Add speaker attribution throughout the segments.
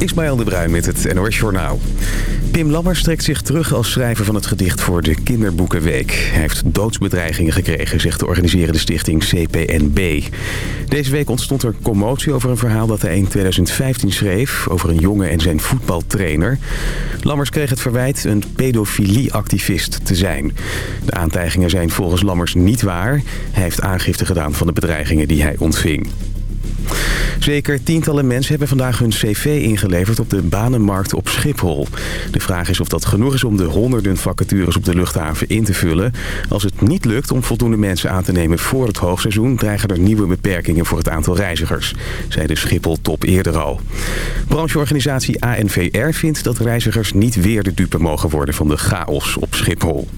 Speaker 1: Ismaël de Bruin met het NOS Journaal. Pim Lammers trekt zich terug als schrijver van het gedicht voor de Kinderboekenweek. Hij heeft doodsbedreigingen gekregen, zegt de organiserende stichting CPNB. Deze week ontstond er commotie over een verhaal dat hij in 2015 schreef... over een jongen en zijn voetbaltrainer. Lammers kreeg het verwijt een pedofilieactivist te zijn. De aantijgingen zijn volgens Lammers niet waar. Hij heeft aangifte gedaan van de bedreigingen die hij ontving. Zeker tientallen mensen hebben vandaag hun cv ingeleverd op de banenmarkt op Schiphol. De vraag is of dat genoeg is om de honderden vacatures op de luchthaven in te vullen. Als het niet lukt om voldoende mensen aan te nemen voor het hoogseizoen... dreigen er nieuwe beperkingen voor het aantal reizigers, zei de Schiphol-top eerder al. Brancheorganisatie ANVR vindt dat reizigers niet weer de dupe mogen worden van de chaos op Schiphol.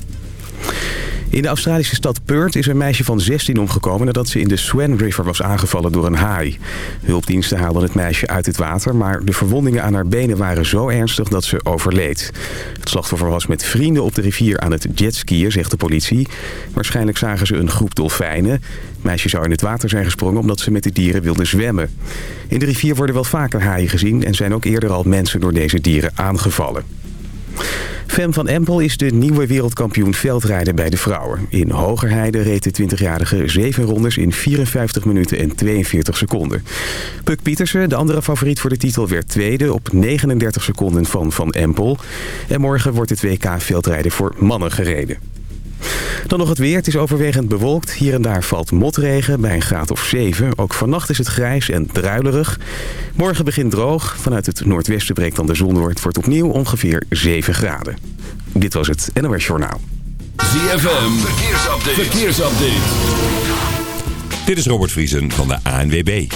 Speaker 1: In de Australische stad Perth is een meisje van 16 omgekomen nadat ze in de Swan River was aangevallen door een haai. Hulpdiensten haalden het meisje uit het water, maar de verwondingen aan haar benen waren zo ernstig dat ze overleed. Het slachtoffer was met vrienden op de rivier aan het jetskiën, zegt de politie. Waarschijnlijk zagen ze een groep dolfijnen. Het meisje zou in het water zijn gesprongen omdat ze met de dieren wilde zwemmen. In de rivier worden wel vaker haaien gezien en zijn ook eerder al mensen door deze dieren aangevallen. Fem van Empel is de nieuwe wereldkampioen veldrijden bij de vrouwen. In Hogerheide reed de 20-jarige zeven rondes in 54 minuten en 42 seconden. Puk Pietersen, de andere favoriet voor de titel, werd tweede op 39 seconden van Van Empel. En morgen wordt het WK veldrijden voor mannen gereden. Dan nog het weer. Het is overwegend bewolkt. Hier en daar valt motregen bij een graad of 7. Ook vannacht is het grijs en druilerig. Morgen begint droog. Vanuit het noordwesten breekt dan de zon door. Het wordt opnieuw ongeveer 7 graden. Dit was het NOS Journaal.
Speaker 2: ZFM. Verkeersupdate. Verkeersupdate.
Speaker 3: Dit is Robert Vriesen van de ANWB.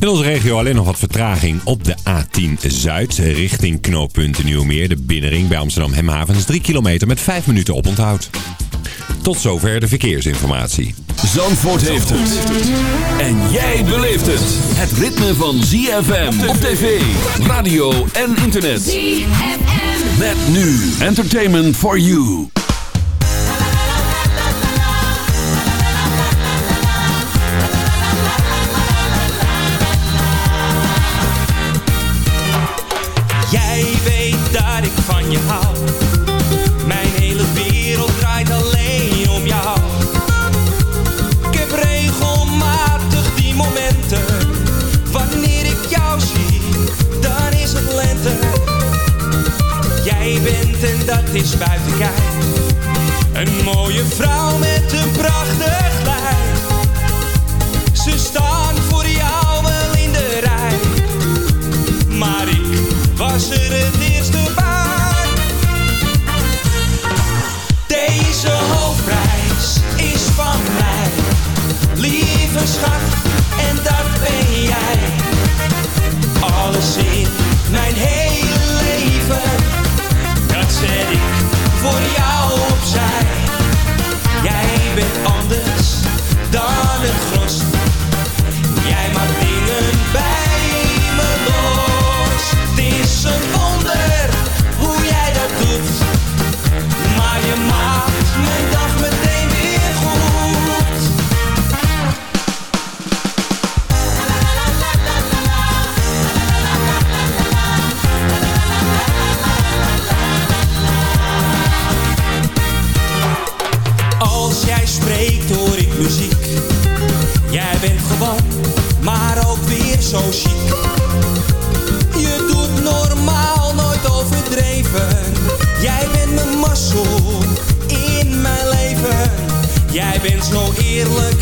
Speaker 3: In onze regio alleen nog wat vertraging op de A10 Zuid richting knooppunt Nieuwmeer. De binnenring bij Amsterdam Hemhavens 3 kilometer met 5 minuten oponthoud. Tot zover de verkeersinformatie.
Speaker 2: Zandvoort heeft het. En jij beleeft het. Het ritme van ZFM op tv, radio en internet.
Speaker 4: ZFM.
Speaker 2: Met nu Entertainment for You.
Speaker 5: Jij weet dat ik van je hou. Is buiten kijf. Een mooie vrouw met een prachtig lijf. Ze staan voor jou wel in de rij. Maar ik was er het eerste bij. Deze hoofdprijs is van mij. Lieve schat, en dat ben jij. Alles in mijn hele zet ik voor jou opzij. Zo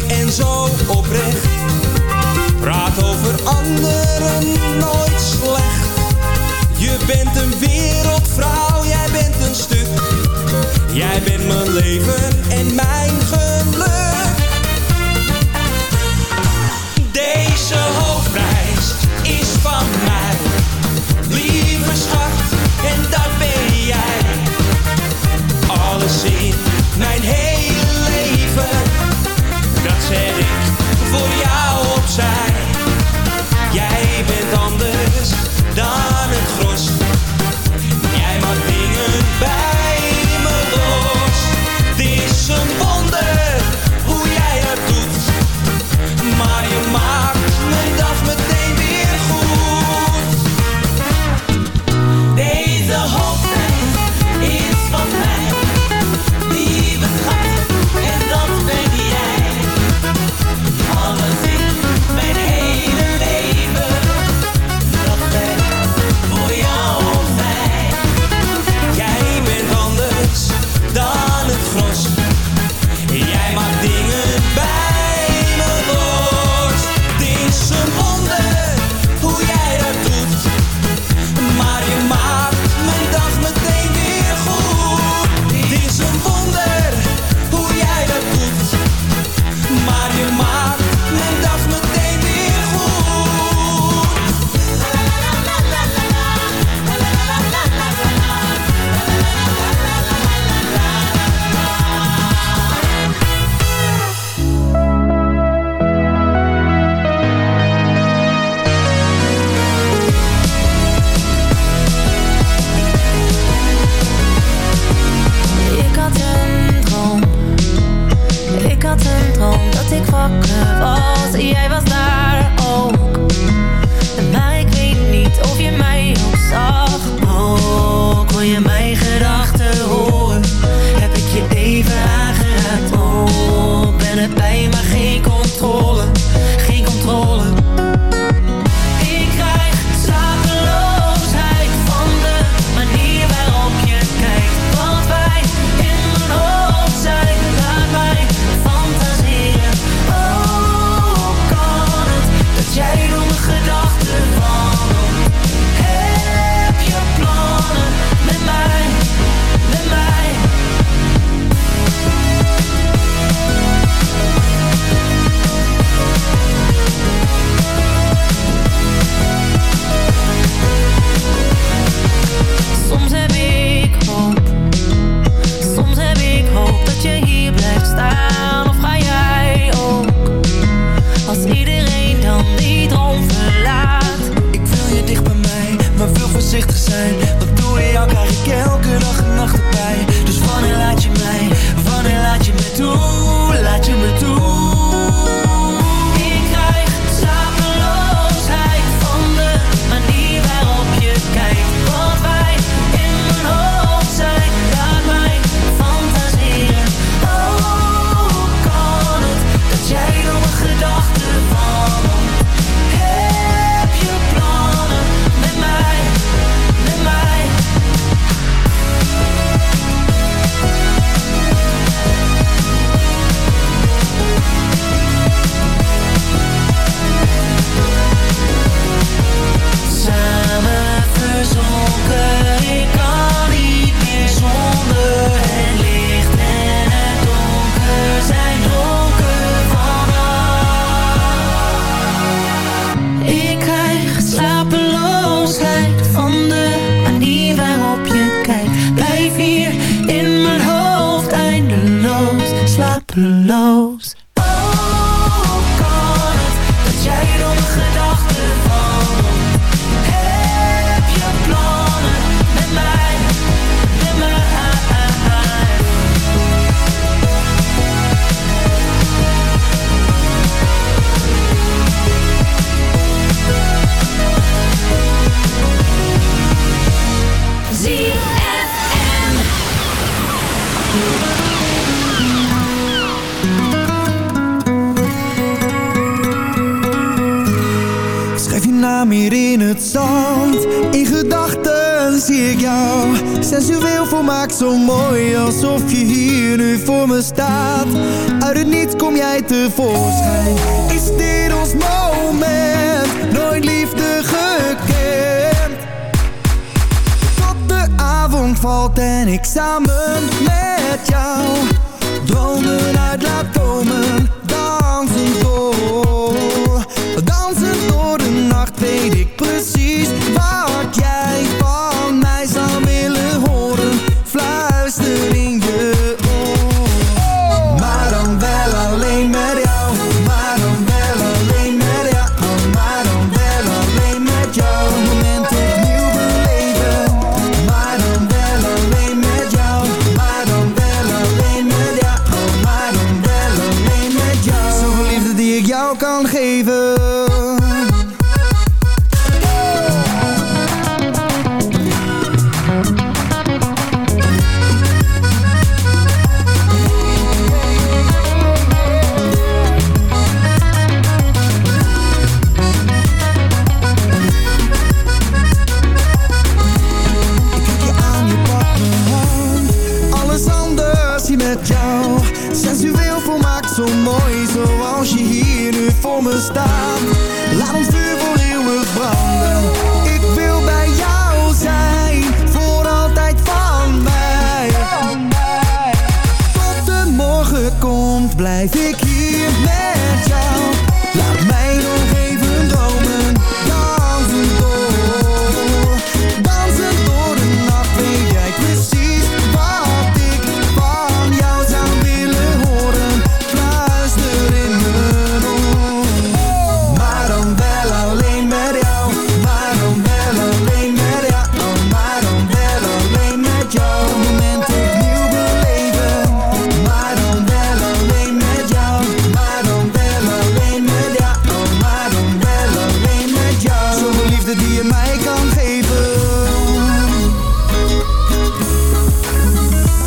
Speaker 5: liefde die je mij kan geven.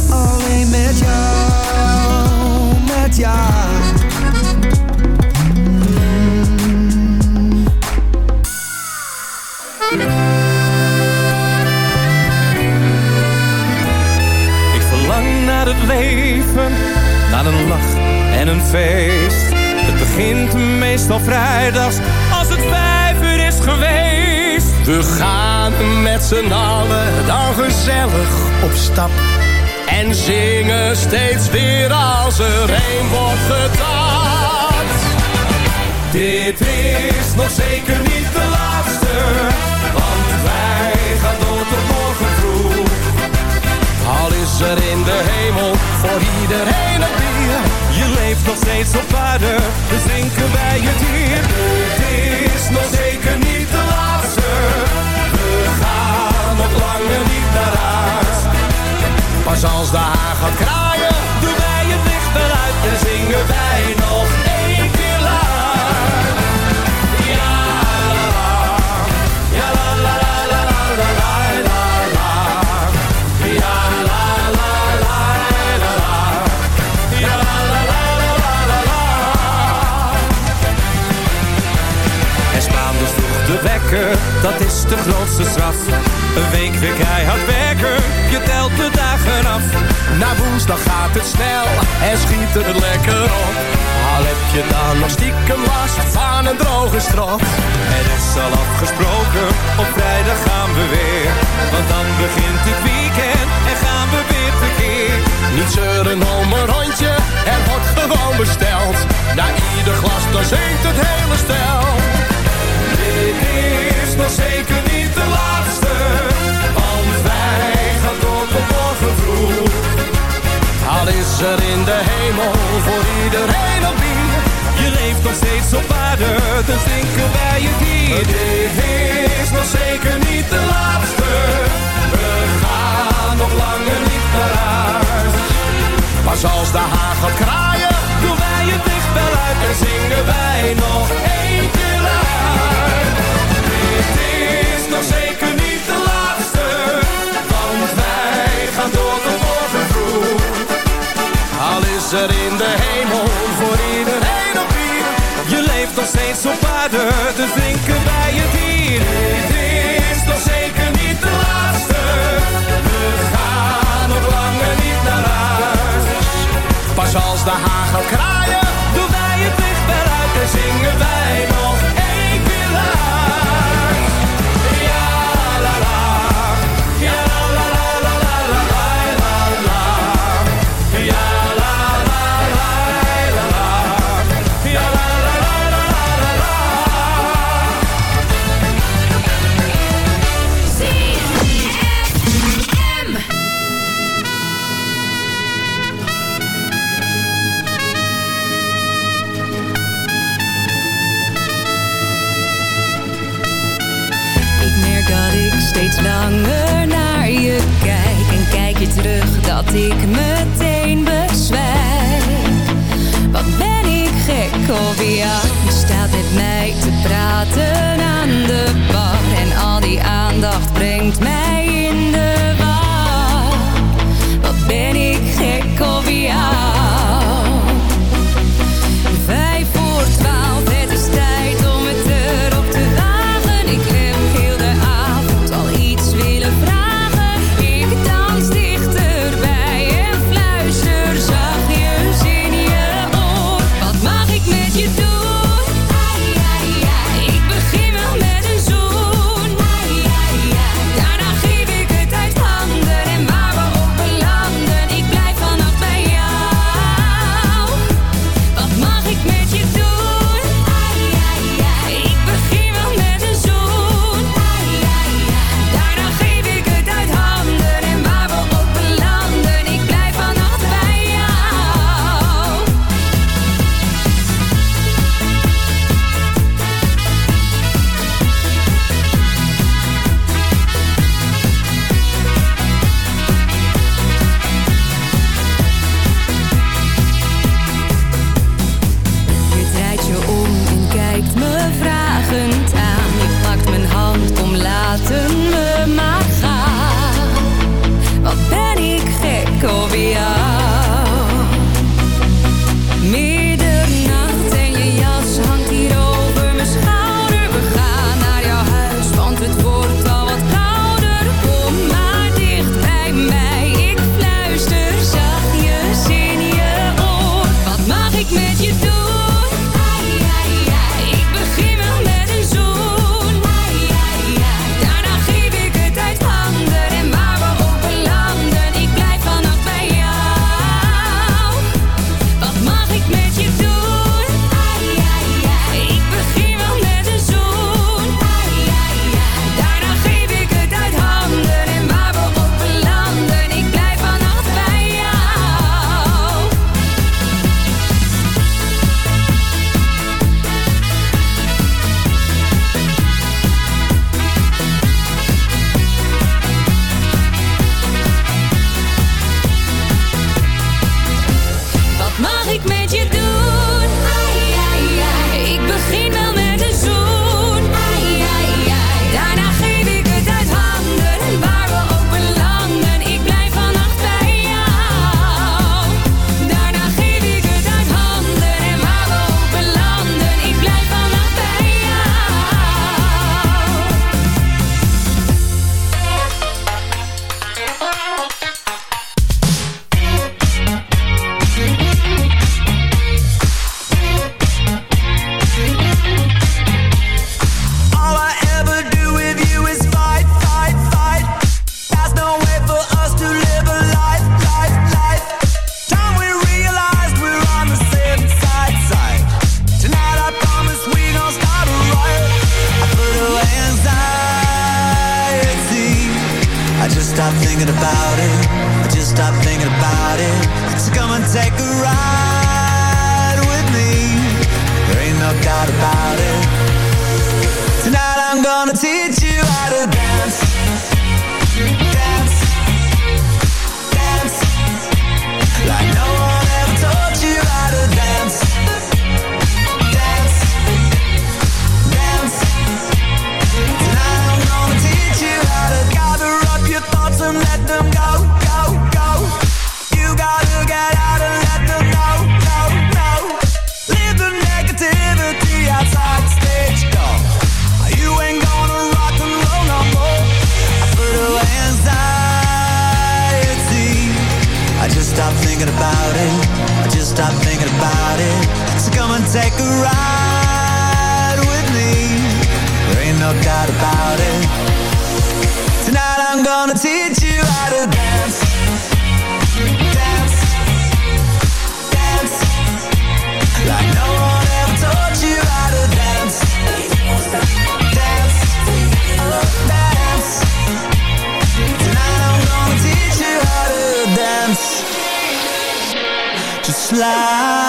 Speaker 5: Alleen met jou, met jou. Ik verlang naar het leven, naar een lach en een feest. Het begint meestal vrijdags dit is nog zeker niet de laatste, want wij gaan door tot morgen vroeg. Al is er in de hemel voor iedereen
Speaker 6: een bier, je leeft nog steeds op aarde, dus drinken wij het hier. Dit is nog zeker niet lange niet naar huis. Pas als de haar gaat
Speaker 7: kraaien, doen wij het licht eruit en zingen wij nog één keer luid. Ja, la la, ja la la la la la la la la la, ja la la la la la, ja la la la la la la la. En la, vroeg de wekker,
Speaker 6: dat is de grootste straf een week weer keihard werken, je telt de dagen af. Na woensdag gaat het snel en schiet het lekker op. Al heb je dan nog stiekem last van een droge strot. Er is al afgesproken, op vrijdag gaan we weer. Want dan begint het weekend en gaan we weer tekeer. Niet zeuren om een rondje, er wordt gewoon besteld. Dus drinken wij het hier. Dit is nog zeker niet de laatste, we gaan nog langer niet naar huis. Pas als de hagel kraaien, doen wij het lichtbel uit en zingen wij nog één keer uit. Dit is nog zeker niet de laatste, want wij gaan door tot morgen vroeg. Al is er in de hemel nog steeds op aarde, dus drinken wij het hier. Dit is nog zeker niet de laatste, we gaan nog langer niet naar huis. Pas als de hagel kraaien, doen wij het licht wel uit en zingen wij
Speaker 8: take me
Speaker 9: fly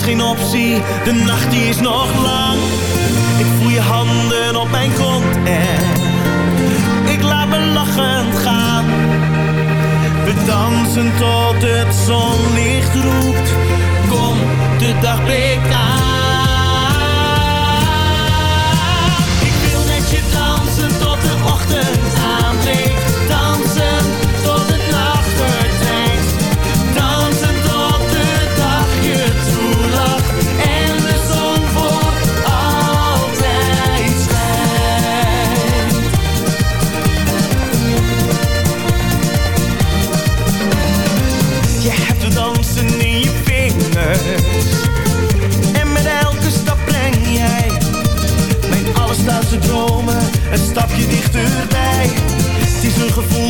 Speaker 9: is geen optie, de nacht die is nog lang. Ik voel je handen op mijn kont en ik laat me lachend gaan. We dansen tot het zonlicht roept, kom de dag breekt aan. gevoel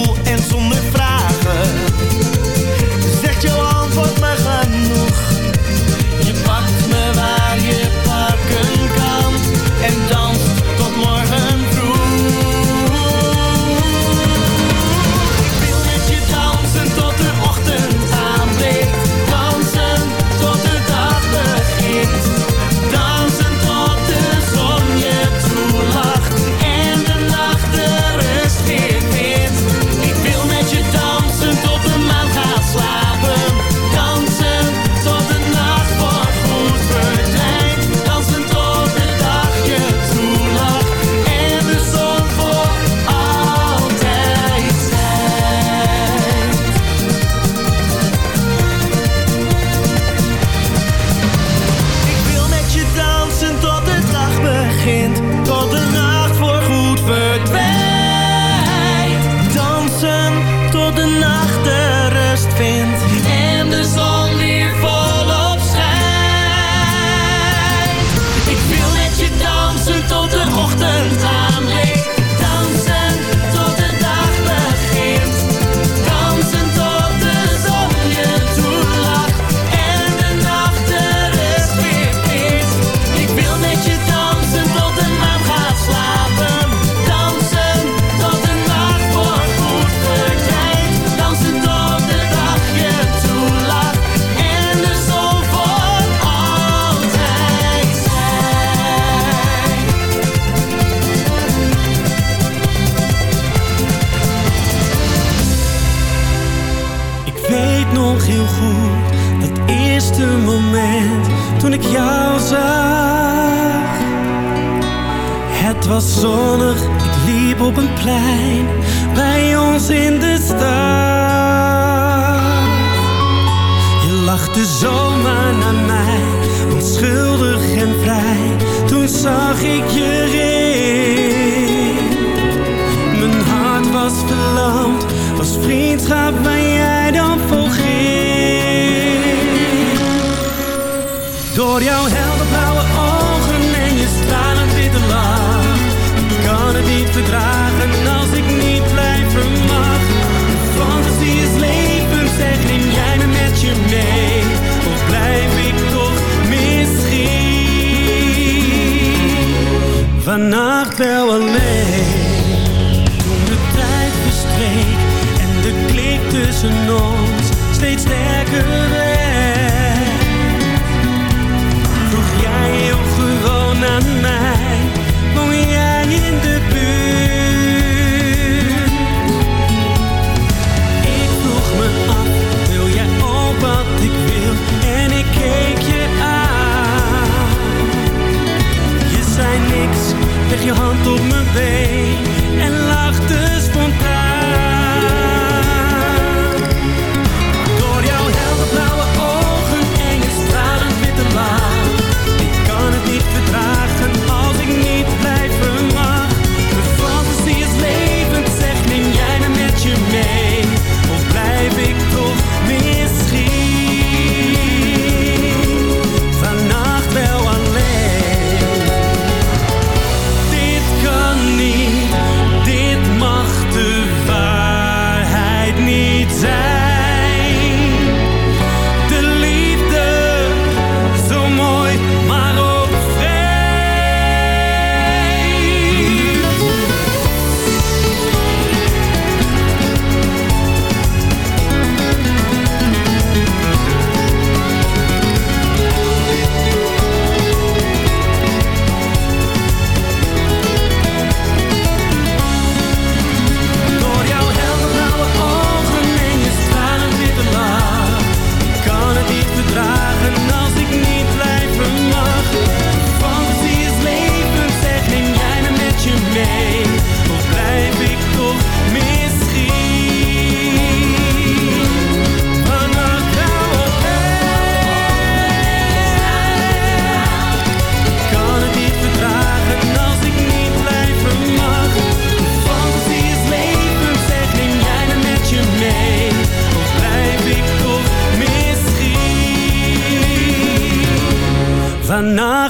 Speaker 9: maar
Speaker 10: wel alleen. Toen de tijd verstreek en de klik tussen ons steeds sterker werd.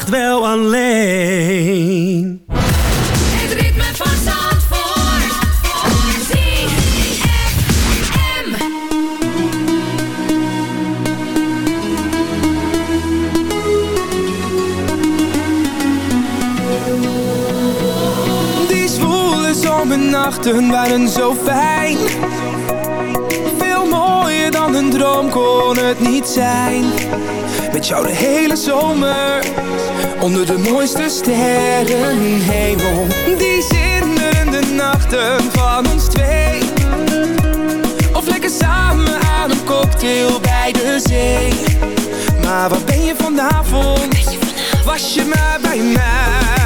Speaker 10: nacht wel alleen. Het
Speaker 11: ritme van Zandvoort. ZFM.
Speaker 12: Die zwoele zomernachten waren zo fijn. Veel mooier dan een droom kon het niet zijn met jou de hele zomer. Onder de mooiste sterrenhemel Die zinnende nachten van ons twee. Of lekker samen aan een cocktail bij de zee. Maar wat ben je vanavond? Was je maar bij mij.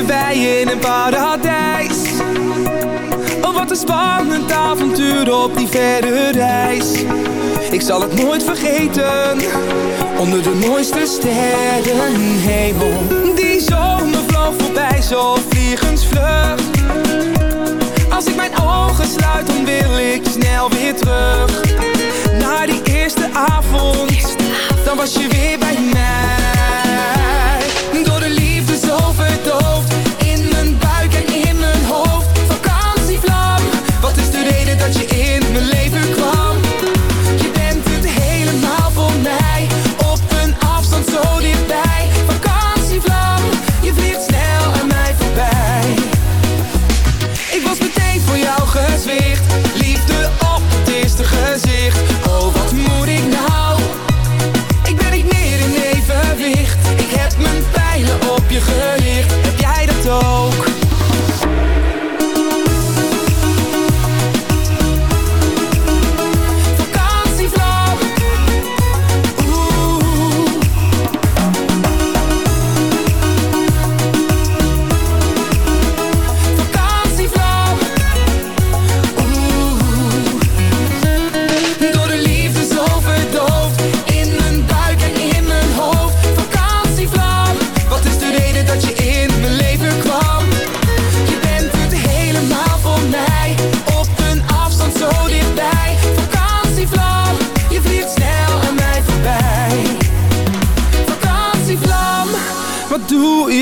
Speaker 12: leven wij in een paradijs. Oh wat een spannend avontuur op die verre reis. Ik zal het nooit vergeten Onder de mooiste sterrenhemel. Die zomer vloog voorbij zo vliegensvlug Als ik mijn ogen sluit dan wil ik snel weer terug. Na die eerste avond Dan was je weer bij mij. Door. de liefde zo verdord.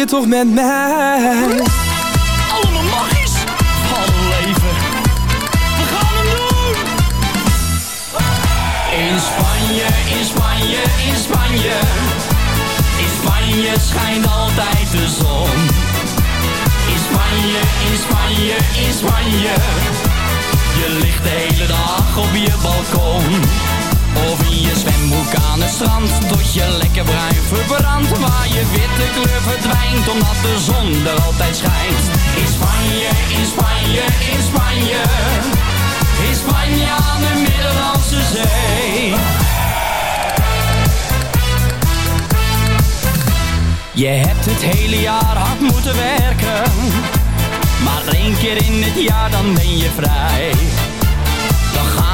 Speaker 12: Toch met mij?
Speaker 13: Allemaal magisch van leven. We gaan hem doen! In Spanje, in Spanje, in Spanje. In Spanje schijnt altijd de zon. In Spanje, in Spanje, in Spanje. Je ligt de hele dag op je balkon. Of in je zwembroek aan het strand Tot je lekker bruin verbrandt. Waar je witte kleur verdwijnt Omdat de zon er altijd schijnt. In Spanje, in Spanje, in Spanje. In Spanje aan de Middellandse Zee. Je hebt het hele jaar hard moeten werken. Maar één keer in het jaar dan ben je vrij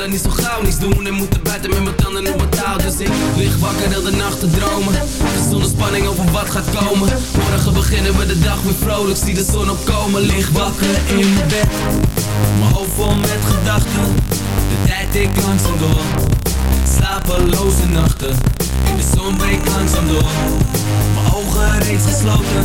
Speaker 14: Mezelf niet zo gauw Niets doen en moeten buiten met mijn tanden op mijn touw Dus ik lig wakker heel de nacht te dromen. Zonder spanning over wat gaat komen. Morgen beginnen we de dag weer vrolijk Zie de zon opkomen. Lig wakker in mijn bed. Mijn hoofd vol met gedachten. De tijd ik langzaam door. Slapeloze nachten. In de zon breekt langzaam door. Mijn ogen reeds gesloten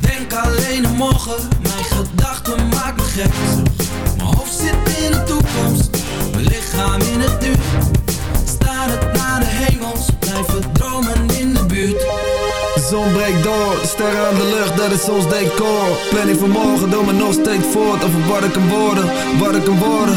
Speaker 14: Denk alleen aan morgen. Mijn gedachten maken me gek. Mijn hoofd zit in de toekomst. Mijn lichaam in het nu. Het naar de hemels. Blijven dromen in de buurt.
Speaker 15: Zon breekt door, sterren aan de lucht, dat is ons decor Planning van morgen, doe me nog steeds voort Over wat ik kan worden, wat ik kan worden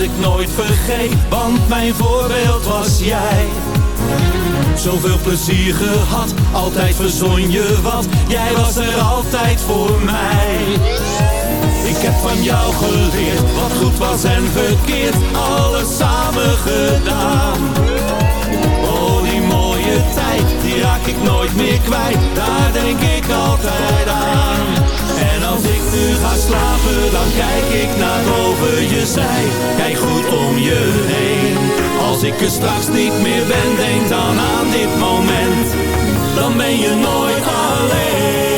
Speaker 6: ik nooit vergeet. Want mijn voorbeeld was jij. Zoveel plezier gehad, altijd verzon je wat. Jij was er altijd voor mij. Ik heb van jou geleerd, wat goed was en verkeerd. Alles samen gedaan. Tijd, die raak ik nooit meer kwijt. Daar denk ik altijd aan. En als ik nu ga slapen, dan kijk ik naar boven je zij. Kijk goed om je heen. Als ik er straks niet meer ben, denk dan aan dit moment. Dan ben je nooit alleen.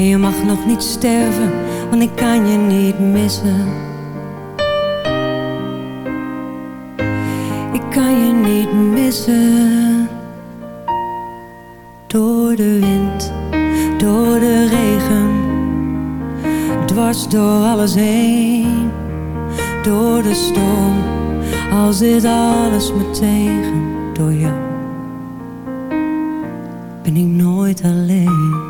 Speaker 16: En je mag nog niet sterven, want ik kan je niet missen. Ik kan je niet missen. Door de wind, door de regen, dwars door alles heen. Door de storm, als zit alles me tegen. Door jou ben ik nooit alleen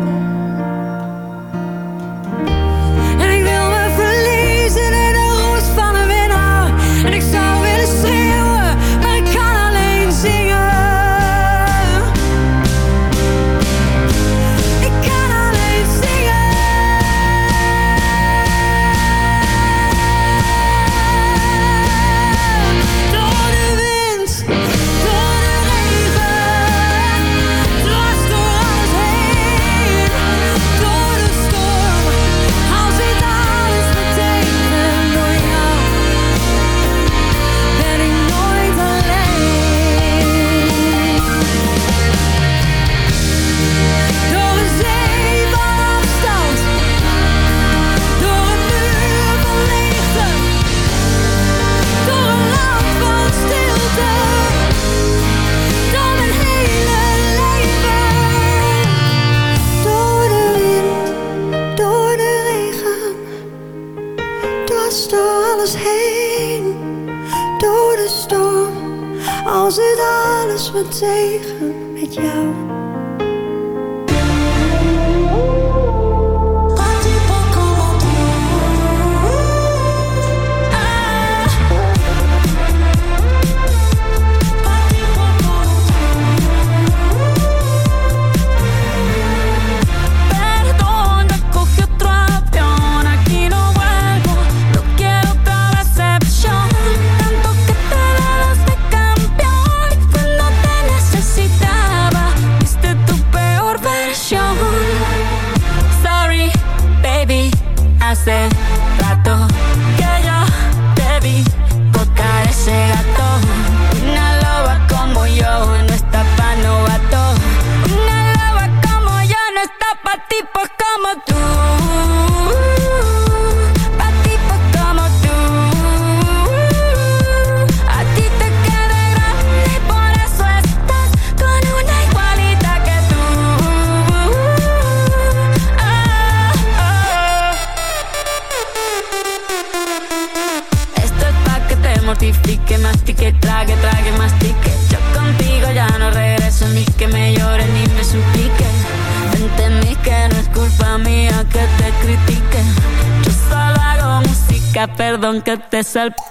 Speaker 17: que te salpique.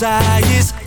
Speaker 18: Zij is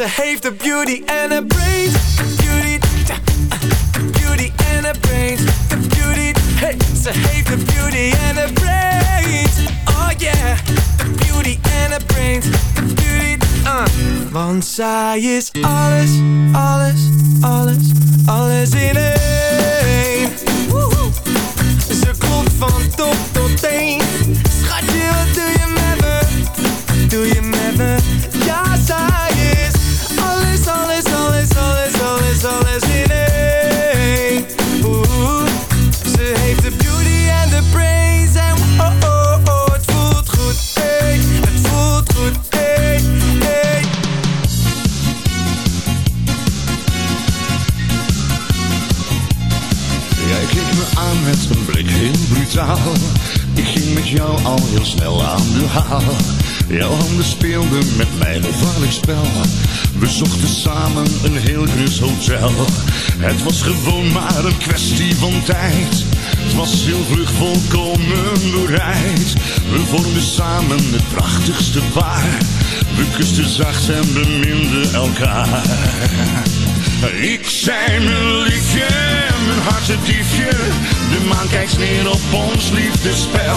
Speaker 18: Ze heeft de beauty en de brains, beauty, de beauty en de brains, beauty, hey, ze heeft de beauty en de brains, oh yeah, de beauty en de brains, beauty, uh. Want zij is alles, alles, alles, alles in één. Het
Speaker 19: was gewoon maar een kwestie van tijd. Het was heel vlug volkomen bereid. We vormden samen het prachtigste paar. We kusten zacht en beminden elkaar. Ik zei mijn liefje, mijn hartse diefje. De maan kijkt neer op ons liefdespel.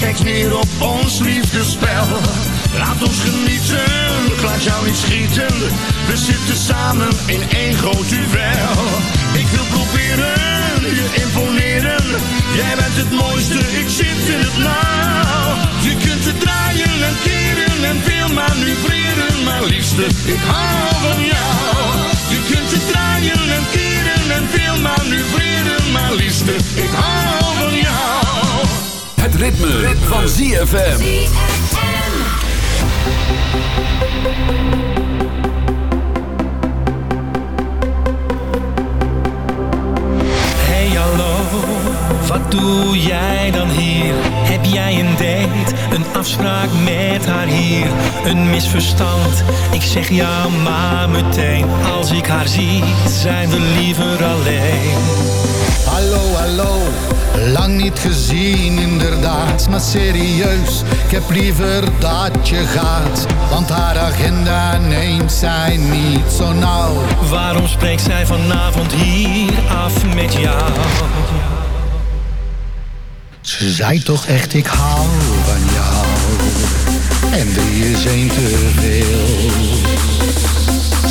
Speaker 19: Kijkt neer op ons liefdespel. Laat ons genieten, laat jou niet schieten. We zitten samen in één groot duel. Ik wil proberen, je imponeren. Jij bent het mooiste, ik zit in het nauw. Je kunt het draaien en keren en veel manoeuvreren. Maar liefste, ik hou van jou. Je kunt het draaien en keren en veel manoeuvreren. Maar liefste, ik hou van jou.
Speaker 2: Het ritme, van ZFM.
Speaker 10: Hey hallo, wat doe jij dan hier? Heb jij een date, een afspraak met haar hier? Een misverstand, ik zeg ja maar meteen Als ik haar zie, zijn we liever alleen
Speaker 20: Hallo, hallo, lang niet gezien inderdaad Maar serieus, ik heb liever dat je gaat Want haar agenda neemt zij niet zo nauw.
Speaker 10: Waarom spreekt zij vanavond hier af met jou?
Speaker 20: Ze zei toch echt ik hou van jou. En drie is één te veel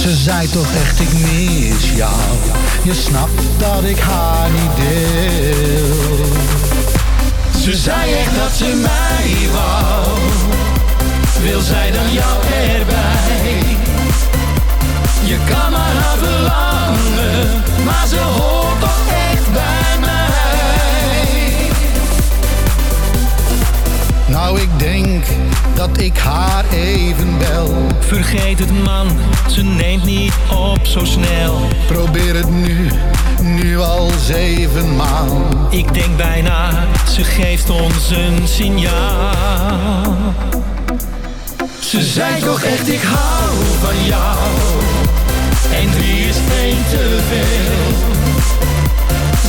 Speaker 20: Ze zei toch echt ik mis jou. Je snapt dat ik haar niet deel.
Speaker 10: Ze zei echt dat ze mij wou. Wil zij dan jou erbij? Je kan maar haar verlangen Maar ze hoort
Speaker 20: Nou ik denk dat ik haar even bel.
Speaker 10: Vergeet het man, ze neemt niet op zo snel.
Speaker 20: Probeer het nu, nu al zevenmaal
Speaker 10: Ik denk bijna, ze geeft ons een signaal. Ze zei toch echt ik hou van jou. En drie is één te veel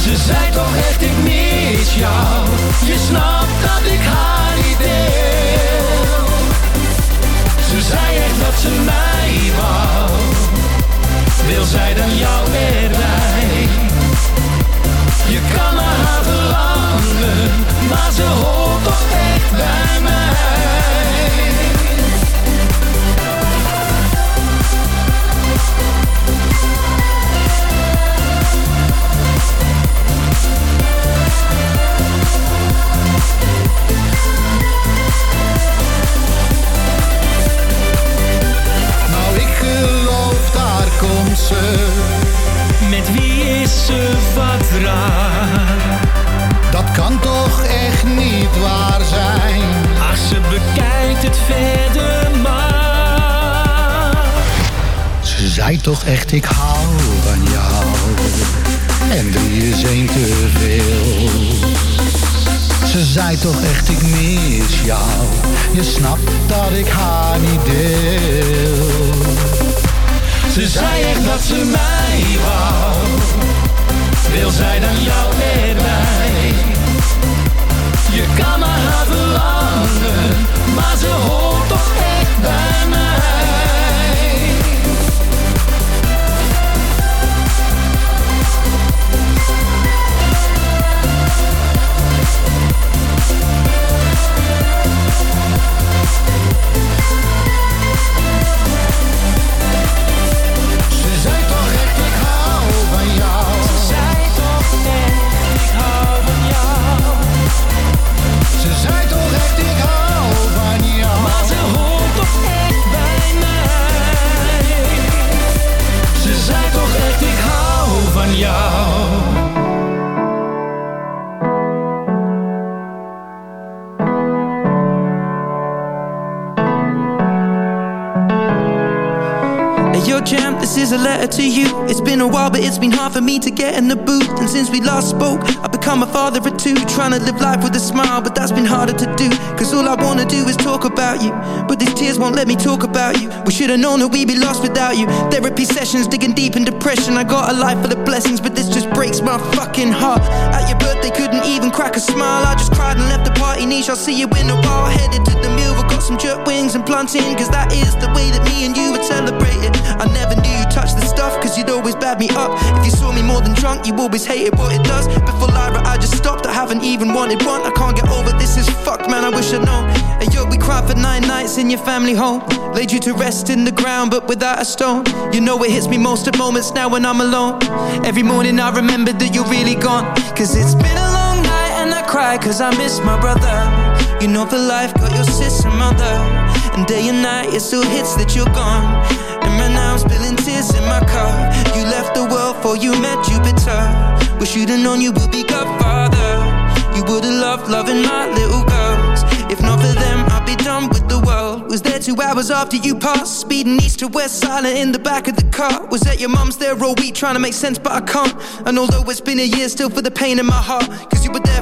Speaker 10: Ze zei toch echt ik mis jou. Je snapt dat ik haar Ze zei echt dat ze mij wou. Wil zij dan jou erbij Je kan naar haar verlangen Maar ze hoort toch echt bij mij
Speaker 5: since we last spoke, I've become a father of two. Trying to live life with a smile, but that's been harder to do. Cause all I wanna do is talk about you. But these tears won't let me talk about you. We should've known that we'd be lost without you. Therapy sessions, digging deep in depression. I got a life full of blessings, but this just breaks my fucking heart. At your birthday, couldn't even crack a smile. I just cried and left the party niche. I'll see you in a while. Headed to the mill, got some jerk wings and plantain. Cause that is the way that me and you would celebrate it. I never knew you touched the stuff, cause you'd always bad me up. If you saw me more than drunk, you always hated it does. Before Lyra, I just stopped, I haven't even wanted one. I can't get over this is fucked, man, I wish I'd known. And yo, we cried for nine nights in your family home. Laid you to rest in the ground, but without a stone. You know it hits me most at moments now when I'm alone. Every morning I remember that you're really gone. Cause it's been a long night and I cry cause I miss my brother. You know for life got your sister mother. And day and night it still hits that you're gone. And right now I'm spilling tears in my car. You left the world for you met Jupiter. Wish you'd have known you would be Godfather. You would have loved loving my little girls. If not for them, I'd be done with the world. Was there two hours after you passed, speeding east to west, silent in the back of the car. Was at your mum's there all week, trying to make sense, but I can't. And although it's been a year, still for the pain in my heart. Cause you were there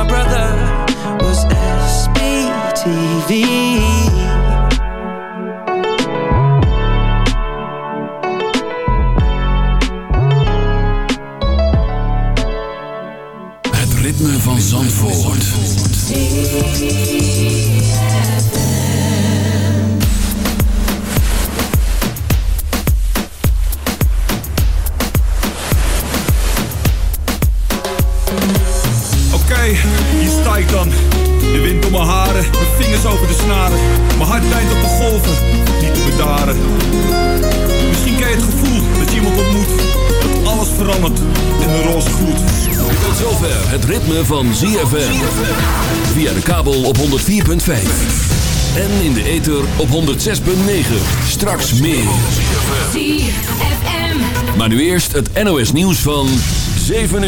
Speaker 5: My brother was SBTV.
Speaker 2: Het ritme van Zandvoort.
Speaker 21: Oké, hier sta ik dan. De wind door mijn haren, mijn vingers over de snaren. Mijn hart bijt op de golven, niet te bedaren. Misschien ken je het gevoel dat je iemand ontmoet. Dat alles verandert in een roze gloed.
Speaker 2: Tot zover het ritme van ZFM. Via de kabel op 104.5. En in de ether op 106.9. Straks meer.
Speaker 4: ZFM.
Speaker 2: Maar nu eerst het NOS nieuws van 7 uur.